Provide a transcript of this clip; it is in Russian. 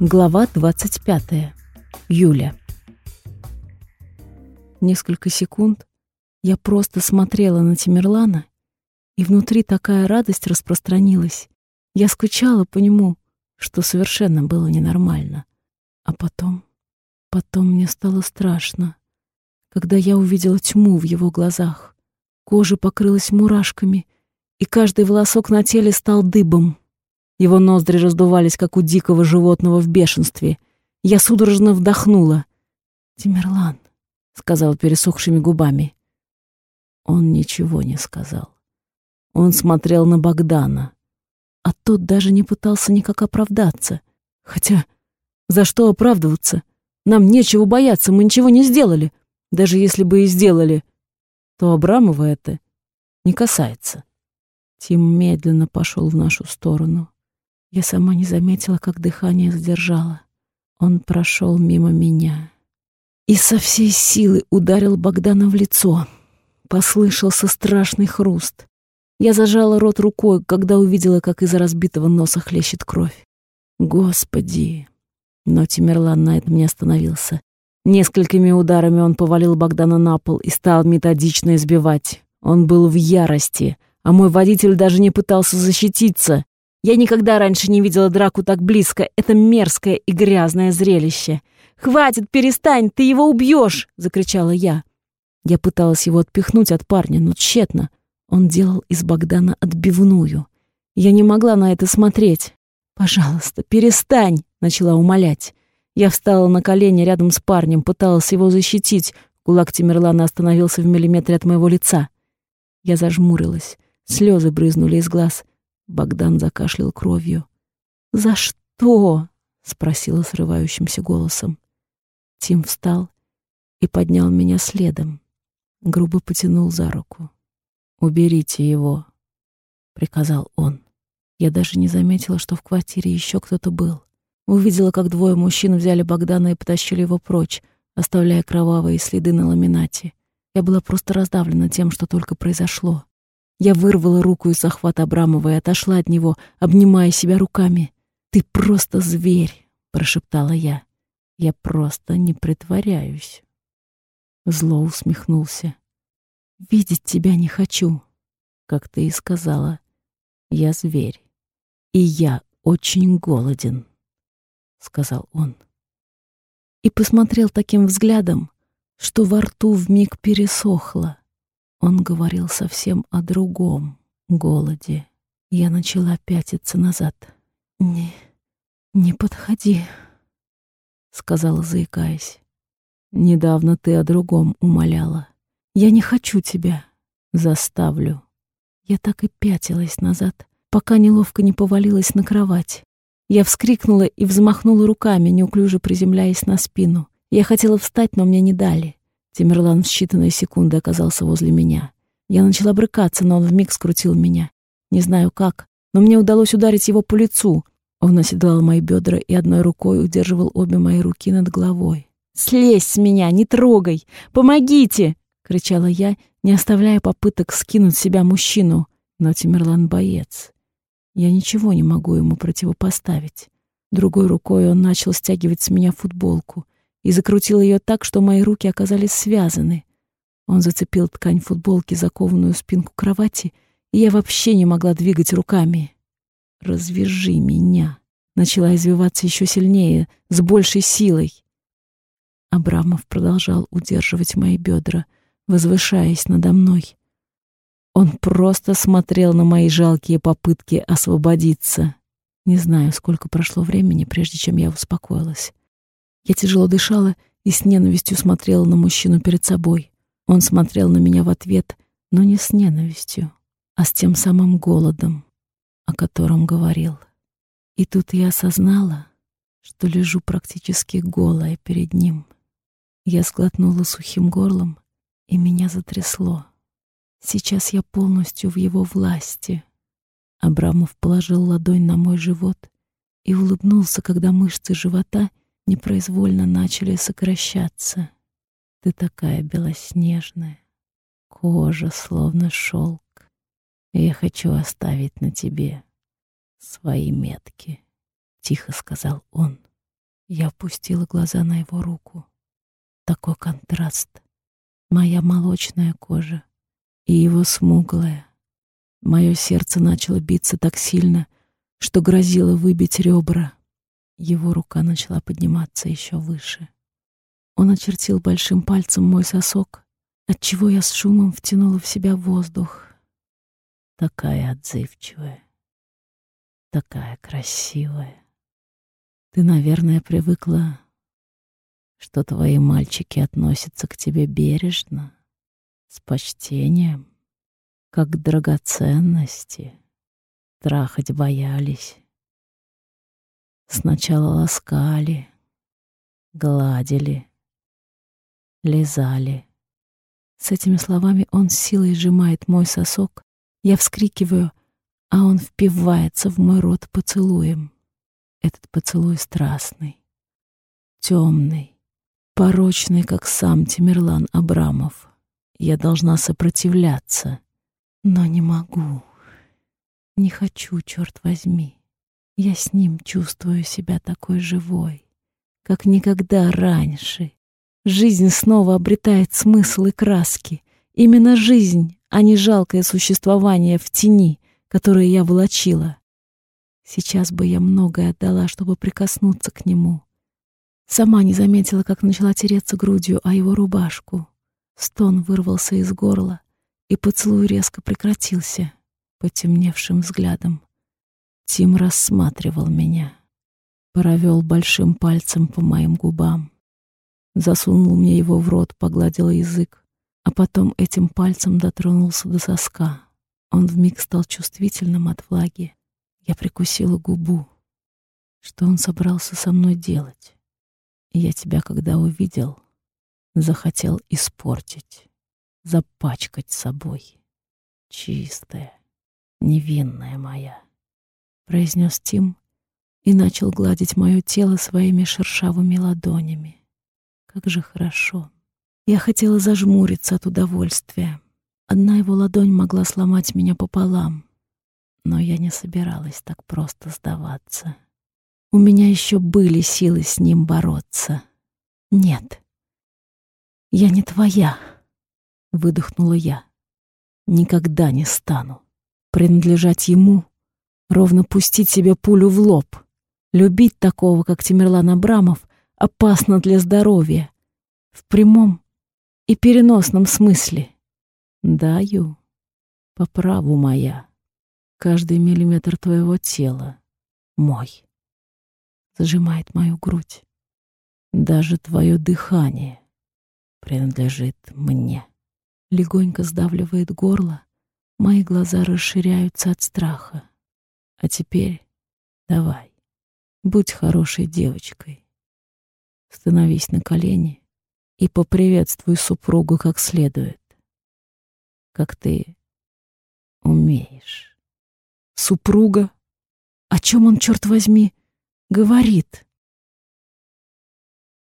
Глава 25. Юля. Несколько секунд я просто смотрела на Тимирлана, и внутри такая радость распространилась. Я скучала по нему, что совершенно было ненормально. А потом, потом мне стало страшно, когда я увидела тьму в его глазах. Кожа покрылась мурашками, и каждый волосок на теле стал дыбом. Его ноздри раздувались, как у дикого животного в бешенстве. Я судорожно вдохнула. «Тимерлан», — сказал пересохшими губами. Он ничего не сказал. Он смотрел на Богдана, а тот даже не пытался никак оправдаться. Хотя, за что оправдываться? Нам нечего бояться, мы ничего не сделали. Даже если бы и сделали, то Абрамова это не касается. Тим медленно пошел в нашу сторону. Я сама не заметила, как дыхание задержала. Он прошел мимо меня и со всей силы ударил Богдана в лицо. Послышался страшный хруст. Я зажала рот рукой, когда увидела, как из разбитого носа хлещет кровь. Господи! Но Тимерлан на этом не остановился. Несколькими ударами он повалил Богдана на пол и стал методично избивать. Он был в ярости, а мой водитель даже не пытался защититься. Я никогда раньше не видела драку так близко. Это мерзкое и грязное зрелище. «Хватит, перестань, ты его убьешь!» — закричала я. Я пыталась его отпихнуть от парня, но тщетно. Он делал из Богдана отбивную. Я не могла на это смотреть. «Пожалуйста, перестань!» — начала умолять. Я встала на колени рядом с парнем, пыталась его защитить. Кулак Тимерлана остановился в миллиметре от моего лица. Я зажмурилась. Слезы брызнули из глаз. Богдан закашлял кровью. «За что?» — спросила срывающимся голосом. Тим встал и поднял меня следом. Грубо потянул за руку. «Уберите его», — приказал он. Я даже не заметила, что в квартире еще кто-то был. Увидела, как двое мужчин взяли Богдана и потащили его прочь, оставляя кровавые следы на ламинате. Я была просто раздавлена тем, что только произошло. Я вырвала руку из захвата Абрамова и отошла от него, обнимая себя руками. «Ты просто зверь!» — прошептала я. «Я просто не притворяюсь». Зло усмехнулся. «Видеть тебя не хочу», как ты и сказала. Я зверь, и я очень голоден», — сказал он. И посмотрел таким взглядом, что во рту вмиг пересохло. Он говорил совсем о другом голоде. Я начала пятиться назад. «Не, не подходи», — сказала, заикаясь. «Недавно ты о другом умоляла. Я не хочу тебя. Заставлю». Я так и пятилась назад, пока неловко не повалилась на кровать. Я вскрикнула и взмахнула руками, неуклюже приземляясь на спину. Я хотела встать, но мне не дали. Тимерлан в считанные секунды оказался возле меня. Я начала брыкаться, но он вмиг скрутил меня. Не знаю как, но мне удалось ударить его по лицу. Он оседлал мои бедра и одной рукой удерживал обе мои руки над головой. «Слезь с меня, не трогай! Помогите!» — кричала я, не оставляя попыток скинуть себя мужчину. Но Тимерлан боец. Я ничего не могу ему противопоставить. Другой рукой он начал стягивать с меня футболку и закрутил ее так, что мои руки оказались связаны. Он зацепил ткань футболки, закованную в спинку кровати, и я вообще не могла двигать руками. «Развяжи меня!» Начала извиваться еще сильнее, с большей силой. Абрамов продолжал удерживать мои бедра, возвышаясь надо мной. Он просто смотрел на мои жалкие попытки освободиться. Не знаю, сколько прошло времени, прежде чем я успокоилась. Я тяжело дышала и с ненавистью смотрела на мужчину перед собой. Он смотрел на меня в ответ, но не с ненавистью, а с тем самым голодом, о котором говорил. И тут я осознала, что лежу практически голая перед ним. Я сглотнула сухим горлом, и меня затрясло. Сейчас я полностью в его власти. Абрамов положил ладонь на мой живот и улыбнулся, когда мышцы живота — непроизвольно начали сокращаться. Ты такая белоснежная, кожа словно шелк. Я хочу оставить на тебе свои метки, — тихо сказал он. Я опустила глаза на его руку. Такой контраст. Моя молочная кожа и его смуглая. Мое сердце начало биться так сильно, что грозило выбить ребра. Его рука начала подниматься еще выше. Он очертил большим пальцем мой сосок, отчего я с шумом втянула в себя воздух. Такая отзывчивая, такая красивая. Ты, наверное, привыкла, что твои мальчики относятся к тебе бережно, с почтением, как к драгоценности. Трахать боялись. Сначала ласкали, гладили, лизали. С этими словами он силой сжимает мой сосок. Я вскрикиваю, а он впивается в мой рот поцелуем. Этот поцелуй страстный, темный, порочный, как сам Тимирлан Абрамов. Я должна сопротивляться, но не могу. Не хочу, черт возьми. Я с ним чувствую себя такой живой, как никогда раньше. Жизнь снова обретает смысл и краски. Именно жизнь, а не жалкое существование в тени, которое я волочила. Сейчас бы я многое отдала, чтобы прикоснуться к нему. Сама не заметила, как начала тереться грудью о его рубашку. Стон вырвался из горла, и поцелуй резко прекратился потемневшим взглядом. Тим рассматривал меня, провел большим пальцем по моим губам, засунул мне его в рот, погладил язык, а потом этим пальцем дотронулся до соска. Он вмиг стал чувствительным от влаги. Я прикусила губу. Что он собрался со мной делать? Я тебя, когда увидел, захотел испортить, запачкать собой. Чистая, невинная моя, произнес Тим и начал гладить мое тело своими шершавыми ладонями. Как же хорошо. Я хотела зажмуриться от удовольствия. Одна его ладонь могла сломать меня пополам, но я не собиралась так просто сдаваться. У меня еще были силы с ним бороться. Нет, я не твоя, выдохнула я. Никогда не стану принадлежать ему, ровно пустить себе пулю в лоб. Любить такого, как Тимирлан Абрамов, опасно для здоровья. В прямом и переносном смысле. Даю. По праву моя. Каждый миллиметр твоего тела мой. Зажимает мою грудь. Даже твое дыхание принадлежит мне. Легонько сдавливает горло, мои глаза расширяются от страха. А теперь давай, будь хорошей девочкой. Становись на колени и поприветствуй супругу как следует, как ты умеешь. Супруга? О чем он, черт возьми, говорит?